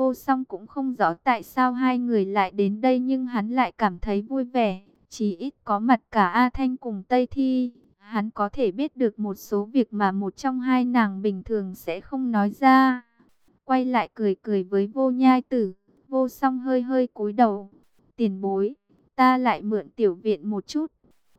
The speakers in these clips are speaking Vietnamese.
Vô song cũng không rõ tại sao hai người lại đến đây nhưng hắn lại cảm thấy vui vẻ. Chỉ ít có mặt cả A Thanh cùng Tây Thi. Hắn có thể biết được một số việc mà một trong hai nàng bình thường sẽ không nói ra. Quay lại cười cười với vô nhai tử. Vô song hơi hơi cúi đầu. Tiền bối, ta lại mượn tiểu viện một chút.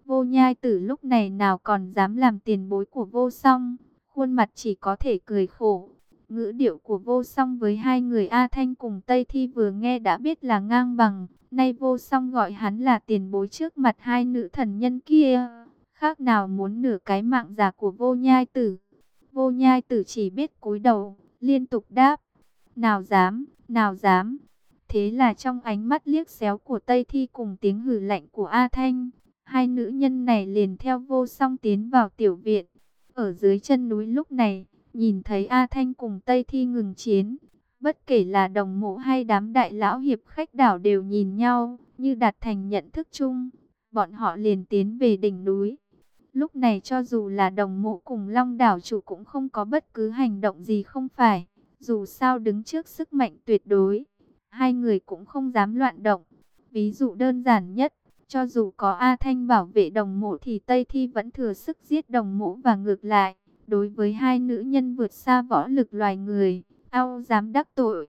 Vô nhai tử lúc này nào còn dám làm tiền bối của vô song. Khuôn mặt chỉ có thể cười khổ. Ngữ điệu của vô song với hai người A Thanh cùng Tây Thi vừa nghe đã biết là ngang bằng. Nay vô song gọi hắn là tiền bối trước mặt hai nữ thần nhân kia. Khác nào muốn nửa cái mạng giả của vô nhai tử. Vô nhai tử chỉ biết cúi đầu, liên tục đáp. Nào dám, nào dám. Thế là trong ánh mắt liếc xéo của Tây Thi cùng tiếng hử lạnh của A Thanh. Hai nữ nhân này liền theo vô song tiến vào tiểu viện. Ở dưới chân núi lúc này, nhìn thấy A Thanh cùng Tây Thi ngừng chiến. Bất kể là đồng mộ hay đám đại lão hiệp khách đảo đều nhìn nhau, như đạt thành nhận thức chung. Bọn họ liền tiến về đỉnh núi. Lúc này cho dù là đồng mộ cùng long đảo chủ cũng không có bất cứ hành động gì không phải. Dù sao đứng trước sức mạnh tuyệt đối, hai người cũng không dám loạn động. Ví dụ đơn giản nhất, cho dù có A Thanh bảo vệ đồng mộ thì Tây Thi vẫn thừa sức giết đồng mộ và ngược lại. Đối với hai nữ nhân vượt xa võ lực loài người, ao dám đắc tội.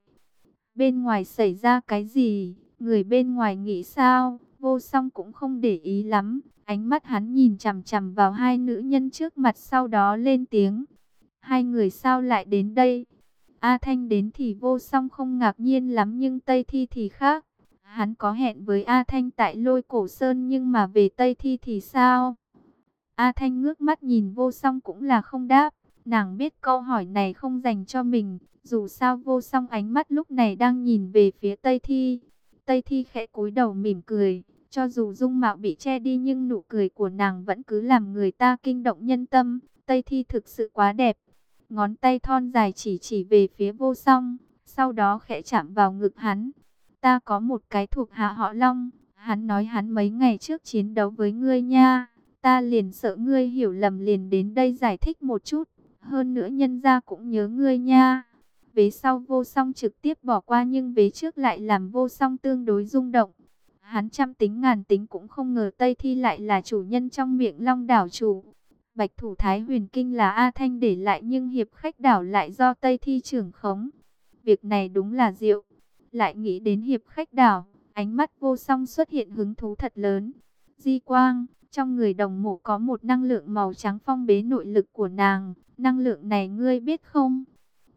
Bên ngoài xảy ra cái gì, người bên ngoài nghĩ sao, vô song cũng không để ý lắm. Ánh mắt hắn nhìn chằm chằm vào hai nữ nhân trước mặt sau đó lên tiếng. Hai người sao lại đến đây? A Thanh đến thì vô song không ngạc nhiên lắm nhưng Tây Thi thì khác. Hắn có hẹn với A Thanh tại lôi cổ sơn nhưng mà về Tây Thi thì sao? A Thanh ngước mắt nhìn vô song cũng là không đáp. Nàng biết câu hỏi này không dành cho mình. Dù sao vô song ánh mắt lúc này đang nhìn về phía Tây Thi. Tây Thi khẽ cúi đầu mỉm cười. Cho dù dung mạo bị che đi nhưng nụ cười của nàng vẫn cứ làm người ta kinh động nhân tâm. Tây Thi thực sự quá đẹp. Ngón tay thon dài chỉ chỉ về phía vô song. Sau đó khẽ chạm vào ngực hắn. Ta có một cái thuộc hạ họ Long. Hắn nói hắn mấy ngày trước chiến đấu với ngươi nha. Ta liền sợ ngươi hiểu lầm liền đến đây giải thích một chút. Hơn nữa nhân gia cũng nhớ ngươi nha. Vế sau vô song trực tiếp bỏ qua nhưng vế trước lại làm vô song tương đối rung động. Hắn trăm tính ngàn tính cũng không ngờ Tây Thi lại là chủ nhân trong miệng long đảo chủ. Bạch thủ Thái huyền kinh là A Thanh để lại nhưng hiệp khách đảo lại do Tây Thi trưởng khống. Việc này đúng là diệu. Lại nghĩ đến hiệp khách đảo, ánh mắt vô song xuất hiện hứng thú thật lớn. Di quang, trong người đồng mộ có một năng lượng màu trắng phong bế nội lực của nàng. Năng lượng này ngươi biết không?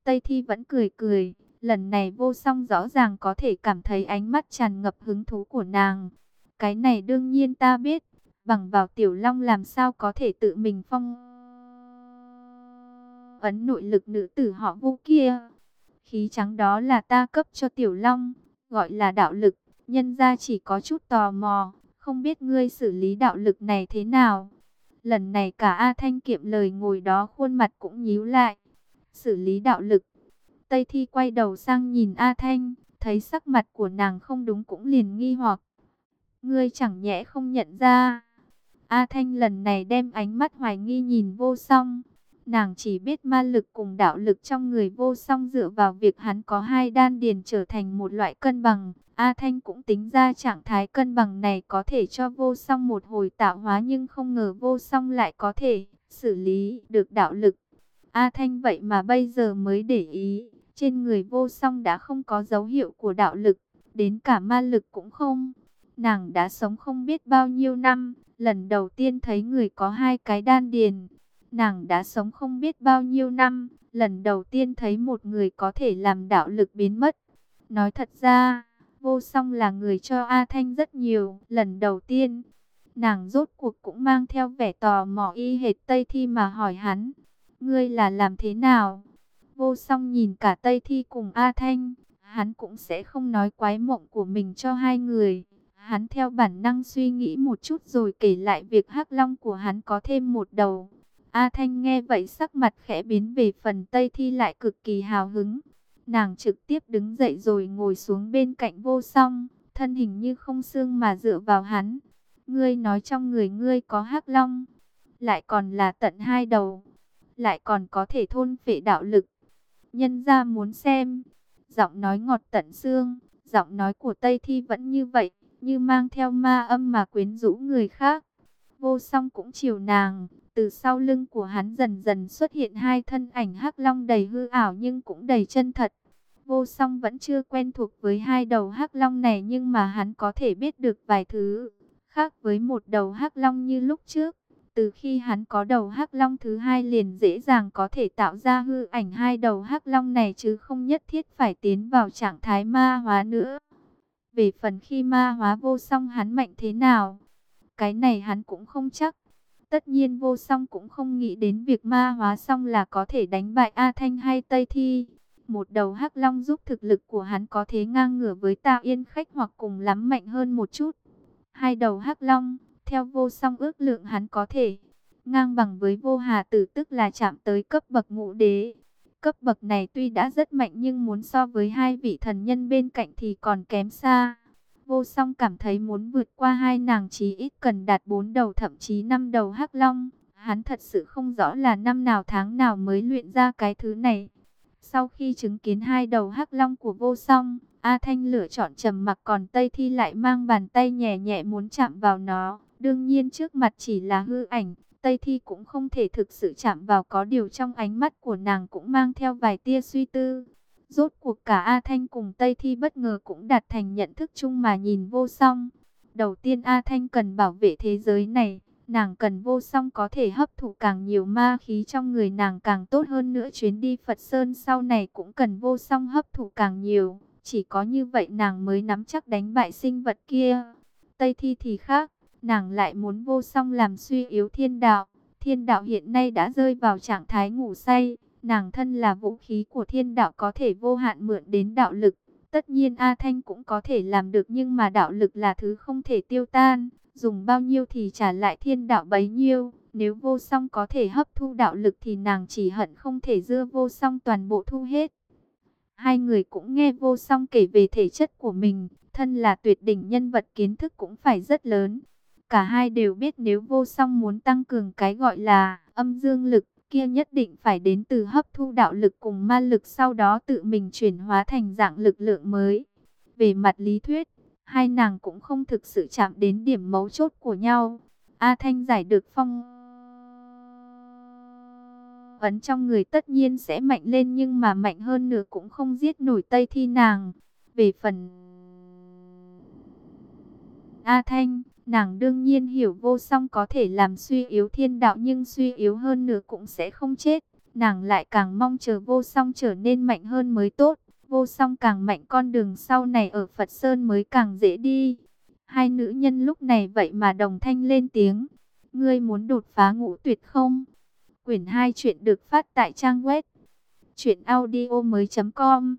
Tây Thi vẫn cười cười. Lần này vô song rõ ràng có thể cảm thấy ánh mắt tràn ngập hứng thú của nàng. Cái này đương nhiên ta biết. Bằng vào tiểu long làm sao có thể tự mình phong ấn nội lực nữ tử họ vô kia. Khí trắng đó là ta cấp cho tiểu long, gọi là đạo lực. Nhân ra chỉ có chút tò mò, không biết ngươi xử lý đạo lực này thế nào. Lần này cả A Thanh kiệm lời ngồi đó khuôn mặt cũng nhíu lại. Xử lý đạo lực. Tây Thi quay đầu sang nhìn A Thanh, thấy sắc mặt của nàng không đúng cũng liền nghi hoặc. Ngươi chẳng nhẽ không nhận ra. A Thanh lần này đem ánh mắt hoài nghi nhìn vô song. Nàng chỉ biết ma lực cùng đạo lực trong người vô song dựa vào việc hắn có hai đan điền trở thành một loại cân bằng. A Thanh cũng tính ra trạng thái cân bằng này có thể cho vô song một hồi tạo hóa nhưng không ngờ vô song lại có thể xử lý được đạo lực. A Thanh vậy mà bây giờ mới để ý, trên người vô song đã không có dấu hiệu của đạo lực, đến cả ma lực cũng không. Nàng đã sống không biết bao nhiêu năm, lần đầu tiên thấy người có hai cái đan điền. Nàng đã sống không biết bao nhiêu năm, lần đầu tiên thấy một người có thể làm đạo lực biến mất. Nói thật ra, vô song là người cho A Thanh rất nhiều, lần đầu tiên. Nàng rốt cuộc cũng mang theo vẻ tò mò y hệt Tây Thi mà hỏi hắn, ngươi là làm thế nào? Vô song nhìn cả Tây Thi cùng A Thanh, hắn cũng sẽ không nói quái mộng của mình cho hai người. Hắn theo bản năng suy nghĩ một chút rồi kể lại việc hắc long của hắn có thêm một đầu. A Thanh nghe vậy sắc mặt khẽ biến về phần Tây Thi lại cực kỳ hào hứng. Nàng trực tiếp đứng dậy rồi ngồi xuống bên cạnh vô song, thân hình như không xương mà dựa vào hắn. Ngươi nói trong người ngươi có hắc long, lại còn là tận hai đầu, lại còn có thể thôn phệ đạo lực. Nhân ra muốn xem, giọng nói ngọt tận xương, giọng nói của Tây Thi vẫn như vậy, như mang theo ma âm mà quyến rũ người khác. Vô song cũng chiều nàng, từ sau lưng của hắn dần dần xuất hiện hai thân ảnh hắc long đầy hư ảo nhưng cũng đầy chân thật. Vô song vẫn chưa quen thuộc với hai đầu hắc long này nhưng mà hắn có thể biết được vài thứ. Khác với một đầu hắc long như lúc trước, từ khi hắn có đầu hắc long thứ hai liền dễ dàng có thể tạo ra hư ảnh hai đầu hắc long này chứ không nhất thiết phải tiến vào trạng thái ma hóa nữa. Về phần khi ma hóa vô song hắn mạnh thế nào, cái này hắn cũng không chắc. Tất nhiên vô song cũng không nghĩ đến việc ma hóa xong là có thể đánh bại A Thanh hay Tây Thi. Một đầu hắc long giúp thực lực của hắn có thể ngang ngửa với Tào Yên Khách hoặc cùng lắm mạnh hơn một chút. Hai đầu hắc long, theo vô song ước lượng hắn có thể ngang bằng với vô hà tử tức là chạm tới cấp bậc ngũ đế. Cấp bậc này tuy đã rất mạnh nhưng muốn so với hai vị thần nhân bên cạnh thì còn kém xa. Vô song cảm thấy muốn vượt qua hai nàng chí ít cần đạt bốn đầu thậm chí năm đầu hắc long. Hắn thật sự không rõ là năm nào tháng nào mới luyện ra cái thứ này. Sau khi chứng kiến hai đầu hắc long của vô song, A Thanh lựa chọn trầm mặc còn Tây Thi lại mang bàn tay nhẹ nhẹ muốn chạm vào nó. Đương nhiên trước mặt chỉ là hư ảnh, Tây Thi cũng không thể thực sự chạm vào có điều trong ánh mắt của nàng cũng mang theo vài tia suy tư. Rốt cuộc cả A Thanh cùng Tây Thi bất ngờ cũng đạt thành nhận thức chung mà nhìn vô song. Đầu tiên A Thanh cần bảo vệ thế giới này, nàng cần vô song có thể hấp thụ càng nhiều ma khí trong người nàng càng tốt hơn nữa. Chuyến đi Phật Sơn sau này cũng cần vô song hấp thụ càng nhiều, chỉ có như vậy nàng mới nắm chắc đánh bại sinh vật kia. Tây Thi thì khác, nàng lại muốn vô song làm suy yếu thiên đạo. Thiên đạo hiện nay đã rơi vào trạng thái ngủ say, nàng thân là vũ khí của thiên đạo có thể vô hạn mượn đến đạo lực. Tất nhiên A Thanh cũng có thể làm được nhưng mà đạo lực là thứ không thể tiêu tan, dùng bao nhiêu thì trả lại thiên đạo bấy nhiêu. Nếu vô song có thể hấp thu đạo lực thì nàng chỉ hận không thể dưa vô song toàn bộ thu hết. Hai người cũng nghe vô song kể về thể chất của mình, thân là tuyệt đỉnh nhân vật kiến thức cũng phải rất lớn. Cả hai đều biết nếu vô song muốn tăng cường cái gọi là âm dương lực, kia nhất định phải đến từ hấp thu đạo lực cùng ma lực sau đó tự mình chuyển hóa thành dạng lực lượng mới. Về mặt lý thuyết, hai nàng cũng không thực sự chạm đến điểm mấu chốt của nhau. A Thanh giải được phong ấn trong người tất nhiên sẽ mạnh lên nhưng mà mạnh hơn nữa cũng không giết nổi Tây Thi nàng. Về phần A Thanh, Nàng đương nhiên hiểu vô song có thể làm suy yếu thiên đạo nhưng suy yếu hơn nữa cũng sẽ không chết. Nàng lại càng mong chờ vô song trở nên mạnh hơn mới tốt. Vô song càng mạnh con đường sau này ở Phật Sơn mới càng dễ đi. Hai nữ nhân lúc này vậy mà đồng thanh lên tiếng. Ngươi muốn đột phá ngũ tuyệt không? Quyển 2 chuyện được phát tại trang web. Chuyện audio mới.com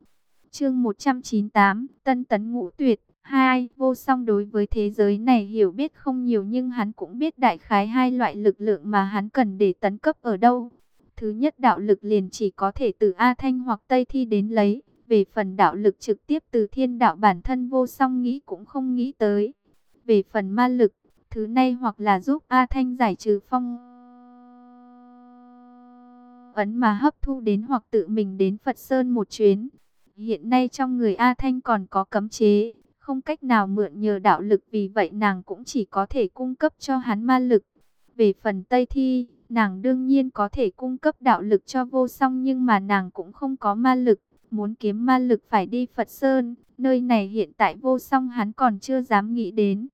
Chương 198 Tân tấn ngũ tuyệt Hai, vô song đối với thế giới này hiểu biết không nhiều nhưng hắn cũng biết đại khái hai loại lực lượng mà hắn cần để tấn cấp ở đâu. Thứ nhất đạo lực liền chỉ có thể từ A Thanh hoặc Tây Thi đến lấy. Về phần đạo lực trực tiếp từ thiên đạo bản thân vô song nghĩ cũng không nghĩ tới. Về phần ma lực, thứ này hoặc là giúp A Thanh giải trừ phong ấn mà hấp thu đến hoặc tự mình đến Phật Sơn một chuyến. Hiện nay trong người A Thanh còn có cấm chế, không cách nào mượn nhờ đạo lực vì vậy nàng cũng chỉ có thể cung cấp cho hắn ma lực. Về phần Tây Thi, nàng đương nhiên có thể cung cấp đạo lực cho vô song nhưng mà nàng cũng không có ma lực. Muốn kiếm ma lực phải đi Phật Sơn, nơi này hiện tại vô song hắn còn chưa dám nghĩ đến.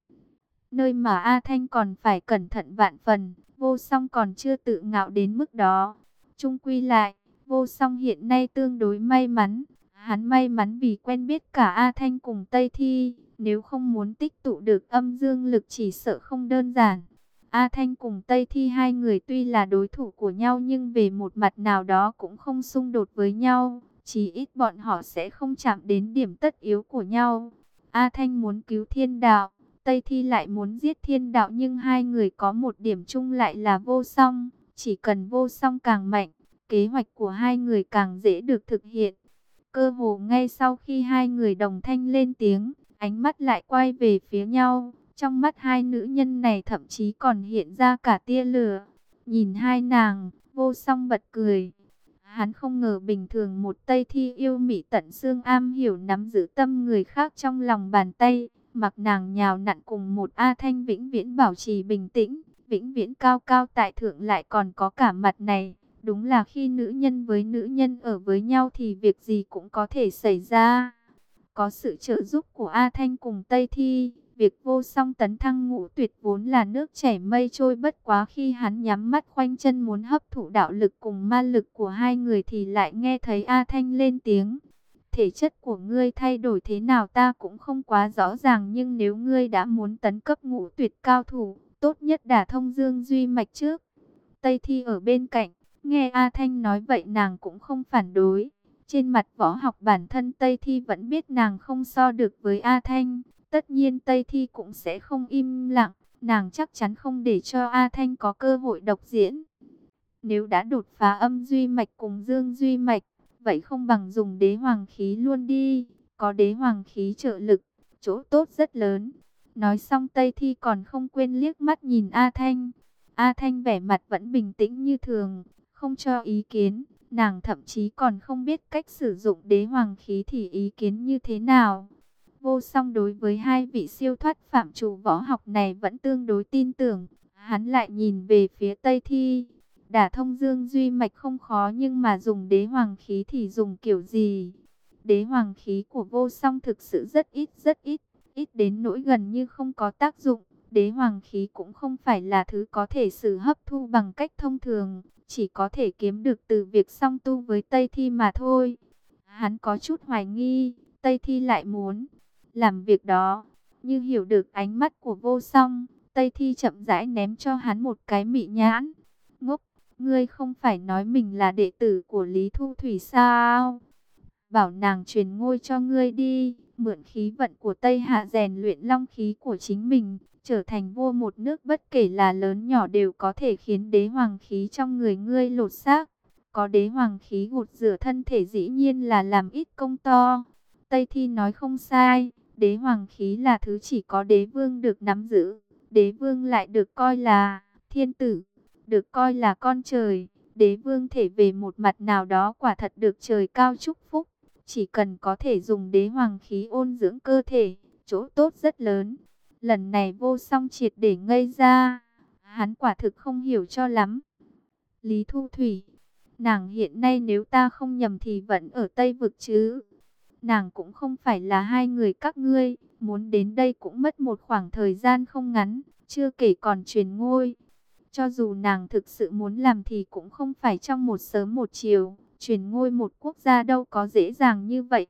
Nơi mà A Thanh còn phải cẩn thận vạn phần, vô song còn chưa tự ngạo đến mức đó. Trung quy lại, vô song hiện nay tương đối may mắn, Hắn may mắn vì quen biết cả A Thanh cùng Tây Thi, nếu không muốn tích tụ được âm dương lực chỉ sợ không đơn giản. A Thanh cùng Tây Thi hai người tuy là đối thủ của nhau nhưng về một mặt nào đó cũng không xung đột với nhau, chỉ ít bọn họ sẽ không chạm đến điểm tất yếu của nhau. A Thanh muốn cứu thiên đạo, Tây Thi lại muốn giết thiên đạo nhưng hai người có một điểm chung lại là vô song, chỉ cần vô song càng mạnh, kế hoạch của hai người càng dễ được thực hiện. Cơ hồ ngay sau khi hai người đồng thanh lên tiếng, ánh mắt lại quay về phía nhau. Trong mắt hai nữ nhân này thậm chí còn hiện ra cả tia lửa. Nhìn hai nàng, vô song bật cười. Hắn không ngờ bình thường một Tây Thi yêu mị tận xương am hiểu nắm giữ tâm người khác trong lòng bàn tay, mặc nàng nhào nặn cùng một A Thanh vĩnh viễn bảo trì bình tĩnh, vĩnh viễn cao cao tại thượng lại còn có cả mặt này. Đúng là khi nữ nhân với nữ nhân ở với nhau thì việc gì cũng có thể xảy ra. Có sự trợ giúp của A Thanh cùng Tây Thi, việc vô song tấn thăng ngũ tuyệt vốn là nước chảy mây trôi bất quá khi hắn nhắm mắt khoanh chân muốn hấp thụ đạo lực cùng ma lực của hai người thì lại nghe thấy A Thanh lên tiếng. Thể chất của ngươi thay đổi thế nào ta cũng không quá rõ ràng nhưng nếu ngươi đã muốn tấn cấp ngũ tuyệt cao thủ, tốt nhất đả thông dương duy mạch trước. Tây Thi ở bên cạnh, nghe A Thanh nói vậy nàng cũng không phản đối. Trên mặt võ học bản thân Tây Thi vẫn biết nàng không so được với A Thanh. Tất nhiên Tây Thi cũng sẽ không im lặng. Nàng chắc chắn không để cho A Thanh có cơ hội độc diễn. Nếu đã đột phá âm duy mạch cùng dương duy mạch, vậy không bằng dùng đế hoàng khí luôn đi. Có đế hoàng khí trợ lực, chỗ tốt rất lớn. Nói xong Tây Thi còn không quên liếc mắt nhìn A Thanh. A Thanh vẻ mặt vẫn bình tĩnh như thường, không cho ý kiến. Nàng thậm chí còn không biết cách sử dụng đế hoàng khí thì ý kiến như thế nào. Vô song đối với hai vị siêu thoát phạm chủ võ học này vẫn tương đối tin tưởng. Hắn lại nhìn về phía Tây Thi. Đả thông dương duy mạch không khó nhưng mà dùng đế hoàng khí thì dùng kiểu gì? Đế hoàng khí của vô song thực sự rất ít rất ít, ít đến nỗi gần như không có tác dụng. Đế hoàng khí cũng không phải là thứ có thể sử hấp thu bằng cách thông thường chỉ có thể kiếm được từ việc song tu với Tây Thi mà thôi. Hắn có chút hoài nghi, Tây Thi lại muốn làm việc đó. Như hiểu được ánh mắt của vô song, Tây Thi chậm rãi ném cho hắn một cái mị nhãn. Ngốc, ngươi không phải nói mình là đệ tử của Lý Thu Thủy sao? Bảo nàng truyền ngôi cho ngươi đi, mượn khí vận của Tây Hạ rèn luyện long khí của chính mình, trở thành vua một nước bất kể là lớn nhỏ đều có thể khiến đế hoàng khí trong người ngươi lột xác. Có đế hoàng khí gột rửa thân thể dĩ nhiên là làm ít công to. Tây Thi nói không sai, đế hoàng khí là thứ chỉ có đế vương được nắm giữ. Đế vương lại được coi là thiên tử, được coi là con trời. Đế vương thể về một mặt nào đó quả thật được trời cao chúc phúc. Chỉ cần có thể dùng đế hoàng khí ôn dưỡng cơ thể, chỗ tốt rất lớn. Lần này vô song triệt để ngây ra. Hắn quả thực không hiểu cho lắm. Lý Thu Thủy. Nàng hiện nay nếu ta không nhầm thì vẫn ở Tây Vực chứ. Nàng cũng không phải là hai người các ngươi. Muốn đến đây cũng mất một khoảng thời gian không ngắn. Chưa kể còn truyền ngôi. Cho dù nàng thực sự muốn làm thì cũng không phải trong một sớm một chiều. Truyền ngôi một quốc gia đâu có dễ dàng như vậy.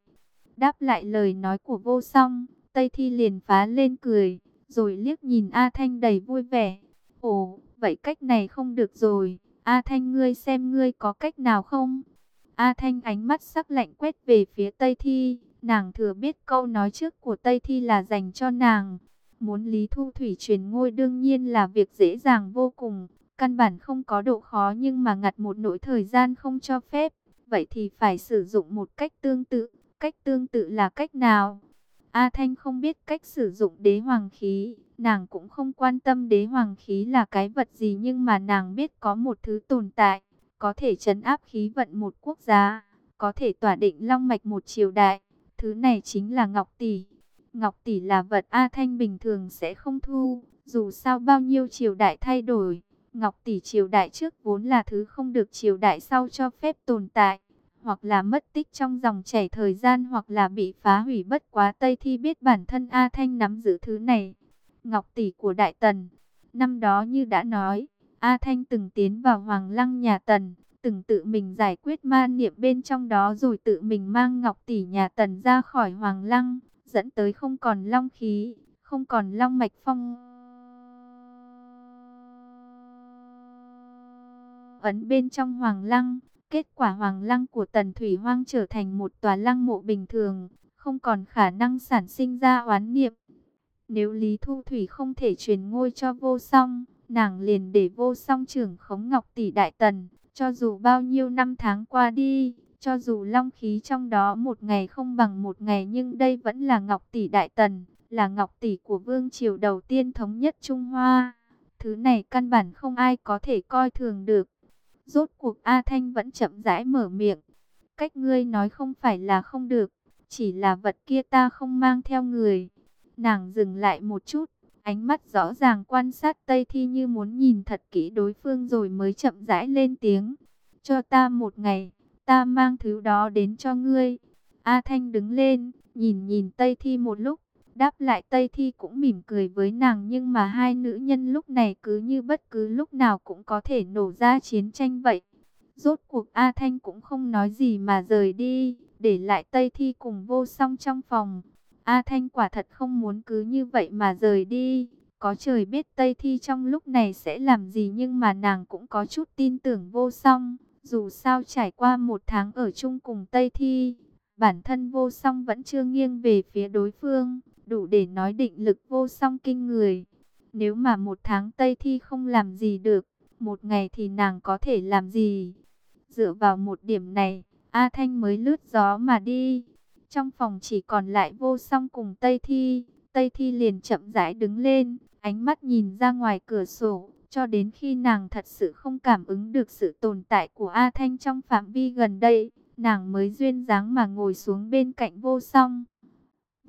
Đáp lại lời nói của vô song. Tây Thi liền phá lên cười, rồi liếc nhìn A Thanh đầy vui vẻ. Ồ, vậy cách này không được rồi. A Thanh ngươi xem ngươi có cách nào không? A Thanh ánh mắt sắc lạnh quét về phía Tây Thi. Nàng thừa biết câu nói trước của Tây Thi là dành cho nàng. Muốn Lý Thu Thủy truyền ngôi đương nhiên là việc dễ dàng vô cùng. Căn bản không có độ khó nhưng mà ngặt một nỗi thời gian không cho phép. Vậy thì phải sử dụng một cách tương tự. Cách tương tự là cách nào? A Thanh không biết cách sử dụng đế hoàng khí, nàng cũng không quan tâm đế hoàng khí là cái vật gì nhưng mà nàng biết có một thứ tồn tại, có thể chấn áp khí vận một quốc gia, có thể tỏa định long mạch một triều đại, thứ này chính là Ngọc Tỷ. Ngọc Tỷ là vật A Thanh bình thường sẽ không thu, dù sao bao nhiêu triều đại thay đổi, Ngọc Tỷ triều đại trước vốn là thứ không được triều đại sau cho phép tồn tại hoặc là mất tích trong dòng chảy thời gian hoặc là bị phá hủy bất quá Tây Thi biết bản thân A Thanh nắm giữ thứ này. Ngọc tỷ của Đại Tần, năm đó như đã nói, A Thanh từng tiến vào Hoàng Lăng nhà Tần, từng tự mình giải quyết ma niệm bên trong đó rồi tự mình mang Ngọc tỷ nhà Tần ra khỏi Hoàng Lăng, dẫn tới không còn long khí, không còn long mạch phong. Ấn bên trong Hoàng Lăng, Kết quả hoàng lăng của Tần Thủy Hoang trở thành một tòa lăng mộ bình thường, không còn khả năng sản sinh ra oán niệm. Nếu Lý Thu Thủy không thể truyền ngôi cho vô song, nàng liền để vô song trưởng khống ngọc tỷ đại tần, cho dù bao nhiêu năm tháng qua đi, cho dù long khí trong đó một ngày không bằng một ngày nhưng đây vẫn là ngọc tỷ đại tần, là ngọc tỷ của vương triều đầu tiên thống nhất Trung Hoa. Thứ này căn bản không ai có thể coi thường được. Rốt cuộc A Thanh vẫn chậm rãi mở miệng. Cách ngươi nói không phải là không được, chỉ là vật kia ta không mang theo người. Nàng dừng lại một chút, ánh mắt rõ ràng quan sát Tây Thi như muốn nhìn thật kỹ đối phương rồi mới chậm rãi lên tiếng. Cho ta một ngày, ta mang thứ đó đến cho ngươi. A Thanh đứng lên, nhìn nhìn Tây Thi một lúc, đáp lại Tây Thi cũng mỉm cười với nàng nhưng mà hai nữ nhân lúc này cứ như bất cứ lúc nào cũng có thể nổ ra chiến tranh vậy. Rốt cuộc A Thanh cũng không nói gì mà rời đi, để lại Tây Thi cùng vô song trong phòng. A Thanh quả thật không muốn cứ như vậy mà rời đi. Có trời biết Tây Thi trong lúc này sẽ làm gì nhưng mà nàng cũng có chút tin tưởng vô song. Dù sao trải qua một tháng ở chung cùng Tây Thi, bản thân vô song vẫn chưa nghiêng về phía đối phương, đủ để nói định lực vô song kinh người. Nếu mà một tháng Tây Thi không làm gì được, một ngày thì nàng có thể làm gì? Dựa vào một điểm này, A Thanh mới lướt gió mà đi. Trong phòng chỉ còn lại vô song cùng Tây Thi. Tây Thi liền chậm rãi đứng lên, ánh mắt nhìn ra ngoài cửa sổ. Cho đến khi nàng thật sự không cảm ứng được sự tồn tại của A Thanh trong phạm vi gần đây, nàng mới duyên dáng mà ngồi xuống bên cạnh vô song.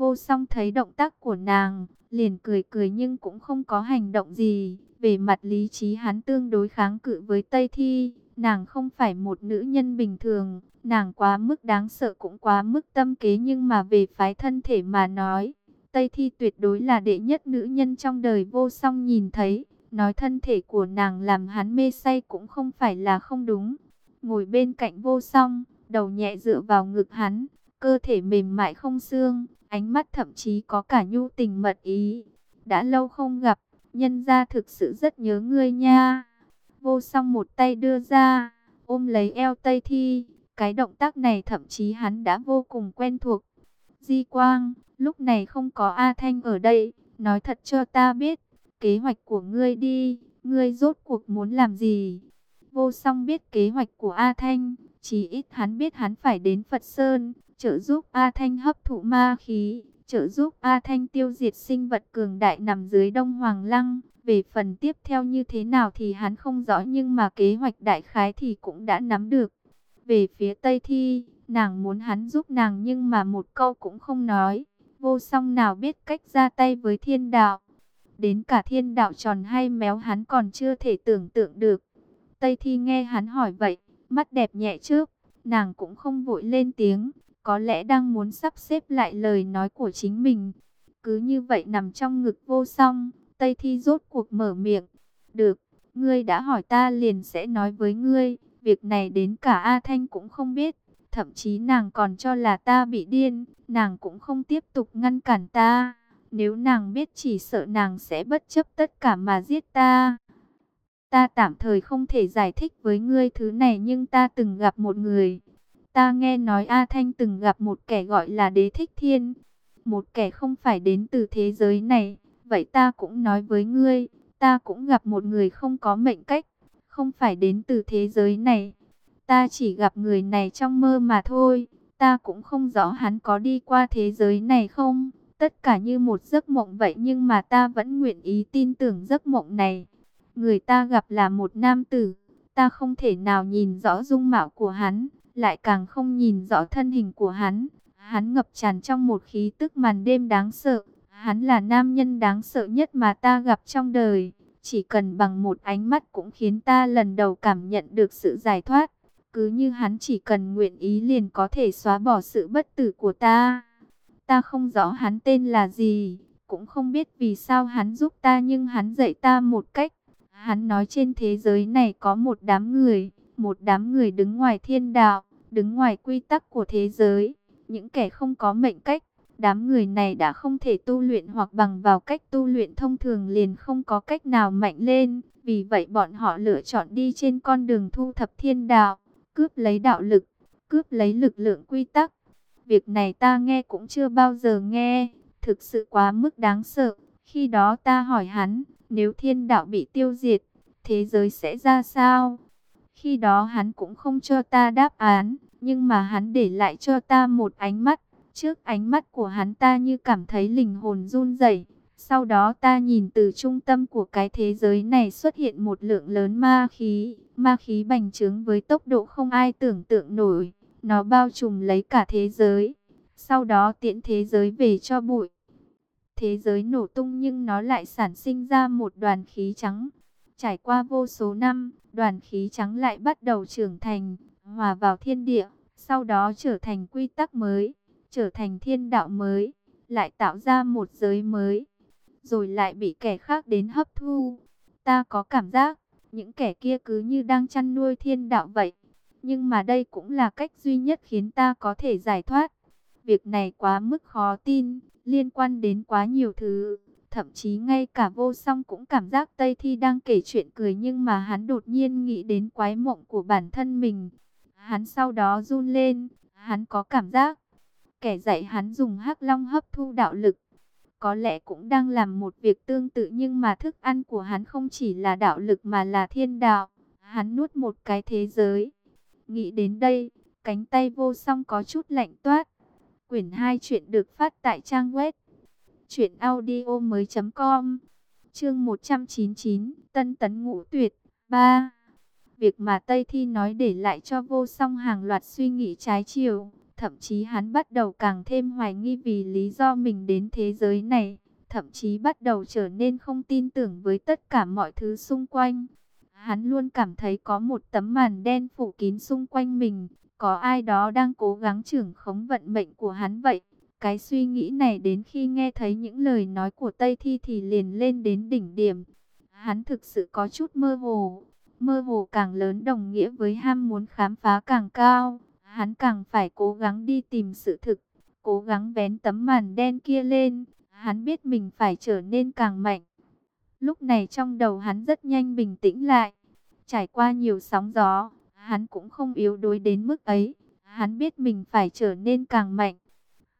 Vô song thấy động tác của nàng, liền cười cười nhưng cũng không có hành động gì. Về mặt lý trí hắn tương đối kháng cự với Tây Thi, nàng không phải một nữ nhân bình thường, nàng quá mức đáng sợ cũng quá mức tâm kế nhưng mà về phái thân thể mà nói, Tây Thi tuyệt đối là đệ nhất nữ nhân trong đời vô song nhìn thấy, nói thân thể của nàng làm hắn mê say cũng không phải là không đúng. Ngồi bên cạnh vô song, đầu nhẹ dựa vào ngực hắn, cơ thể mềm mại không xương, ánh mắt thậm chí có cả nhu tình mật ý. Đã lâu không gặp, nhân gia thực sự rất nhớ ngươi nha. Vô song một tay đưa ra, ôm lấy eo Tây Thi. Cái động tác này thậm chí hắn đã vô cùng quen thuộc. Di Quang, lúc này không có A Thanh ở đây, nói thật cho ta biết, kế hoạch của ngươi đi, ngươi rốt cuộc muốn làm gì? Vô song biết kế hoạch của A Thanh, chỉ ít hắn biết hắn phải đến Phật Sơn, trợ giúp A Thanh hấp thụ ma khí, trợ giúp A Thanh tiêu diệt sinh vật cường đại nằm dưới Đông Hoàng Lăng. Về phần tiếp theo như thế nào thì hắn không rõ nhưng mà kế hoạch đại khái thì cũng đã nắm được. Về phía Tây Thi, nàng muốn hắn giúp nàng nhưng mà một câu cũng không nói. Vô song nào biết cách ra tay với thiên đạo. Đến cả thiên đạo tròn hay méo hắn còn chưa thể tưởng tượng được. Tây Thi nghe hắn hỏi vậy, mắt đẹp nhẹ trước, nàng cũng không vội lên tiếng. Có lẽ đang muốn sắp xếp lại lời nói của chính mình. Cứ như vậy nằm trong ngực vô song, Tây Thi rốt cuộc mở miệng. Được, ngươi đã hỏi ta liền sẽ nói với ngươi. Việc này đến cả A Thanh cũng không biết. Thậm chí nàng còn cho là ta bị điên. Nàng cũng không tiếp tục ngăn cản ta. Nếu nàng biết chỉ sợ nàng sẽ bất chấp tất cả mà giết ta. Ta tạm thời không thể giải thích với ngươi thứ này nhưng ta từng gặp một người. Ta nghe nói A Thanh từng gặp một kẻ gọi là Đế Thích Thiên. Một kẻ không phải đến từ thế giới này. Vậy ta cũng nói với ngươi, ta cũng gặp một người không có mệnh cách, không phải đến từ thế giới này. Ta chỉ gặp người này trong mơ mà thôi, ta cũng không rõ hắn có đi qua thế giới này không. Tất cả như một giấc mộng vậy nhưng mà ta vẫn nguyện ý tin tưởng giấc mộng này. Người ta gặp là một nam tử, ta không thể nào nhìn rõ dung mạo của hắn, lại càng không nhìn rõ thân hình của hắn. Hắn ngập tràn trong một khí tức màn đêm đáng sợ, Hắn là nam nhân đáng sợ nhất mà ta gặp trong đời. Chỉ cần bằng một ánh mắt cũng khiến ta lần đầu cảm nhận được sự giải thoát. Cứ như hắn chỉ cần nguyện ý liền có thể xóa bỏ sự bất tử của ta. Ta không rõ hắn tên là gì, cũng không biết vì sao hắn giúp ta nhưng hắn dạy ta một cách. Hắn nói trên thế giới này có một đám người, một đám người đứng ngoài thiên đạo, đứng ngoài quy tắc của thế giới, những kẻ không có mệnh cách, Đám người này đã không thể tu luyện hoặc bằng vào cách tu luyện thông thường liền không có cách nào mạnh lên. Vì vậy bọn họ lựa chọn đi trên con đường thu thập thiên đạo, cướp lấy đạo lực, cướp lấy lực lượng quy tắc. Việc này ta nghe cũng chưa bao giờ nghe, thực sự quá mức đáng sợ. Khi đó ta hỏi hắn, nếu thiên đạo bị tiêu diệt, thế giới sẽ ra sao? Khi đó hắn cũng không cho ta đáp án, nhưng mà hắn để lại cho ta một ánh mắt. Trước ánh mắt của hắn ta như cảm thấy linh hồn run rẩy, Sau đó ta nhìn từ trung tâm của cái thế giới này xuất hiện một lượng lớn ma khí, ma khí bành trướng với tốc độ không ai tưởng tượng nổi, nó bao trùm lấy cả thế giới, sau đó tiễn thế giới về cho bụi. Thế giới nổ tung nhưng nó lại sản sinh ra một đoàn khí trắng. Trải qua vô số năm, đoàn khí trắng lại bắt đầu trưởng thành, hòa vào thiên địa, sau đó trở thành quy tắc mới, trở thành thiên đạo mới, lại tạo ra một giới mới rồi lại bị kẻ khác đến hấp thu. Ta có cảm giác, những kẻ kia cứ như đang chăn nuôi thiên đạo vậy. Nhưng mà đây cũng là cách duy nhất khiến ta có thể giải thoát. Việc này quá mức khó tin, liên quan đến quá nhiều thứ. Thậm chí ngay cả vô song cũng cảm giác Tây Thi đang kể chuyện cười nhưng mà hắn đột nhiên nghĩ đến quái mộng của bản thân mình. Hắn sau đó run lên, hắn có cảm giác. Kẻ dạy hắn dùng hắc long hấp thu đạo lực, có lẽ cũng đang làm một việc tương tự nhưng mà thức ăn của hắn không chỉ là đạo lực mà là thiên đạo. Hắn nuốt một cái thế giới. Nghĩ đến đây, cánh tay vô song có chút lạnh toát. Quyển 2 chuyện được phát tại trang web truyệnaudiomoi.com. Chương 199, Tân tấn ngũ tuyệt 3. Việc mà Tây Thi nói để lại cho vô song hàng loạt suy nghĩ trái chiều. Thậm chí hắn bắt đầu càng thêm hoài nghi vì lý do mình đến thế giới này. Thậm chí bắt đầu trở nên không tin tưởng với tất cả mọi thứ xung quanh. Hắn luôn cảm thấy có một tấm màn đen phủ kín xung quanh mình. Có ai đó đang cố gắng trưởng khống vận mệnh của hắn vậy. Cái suy nghĩ này đến khi nghe thấy những lời nói của Tây Thi thì liền lên đến đỉnh điểm. Hắn thực sự có chút mơ hồ. Mơ hồ càng lớn đồng nghĩa với ham muốn khám phá càng cao hắn càng phải cố gắng đi tìm sự thực, cố gắng vén tấm màn đen kia lên, hắn biết mình phải trở nên càng mạnh. Lúc này trong đầu hắn rất nhanh bình tĩnh lại, trải qua nhiều sóng gió, hắn cũng không yếu đuối đến mức ấy, hắn biết mình phải trở nên càng mạnh.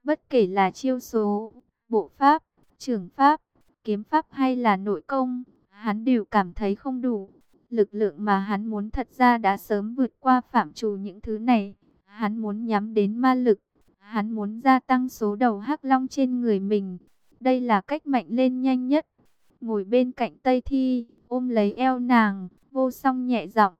Bất kể là chiêu số, bộ pháp, trường pháp, kiếm pháp hay là nội công, hắn đều cảm thấy không đủ. Lực lượng mà hắn muốn thật ra đã sớm vượt qua phạm trù những thứ này. Hắn muốn nhắm đến ma lực. Hắn muốn gia tăng số đầu hắc long trên người mình. Đây là cách mạnh lên nhanh nhất. Ngồi bên cạnh Tây Thi, ôm lấy eo nàng, vô song nhẹ giọng.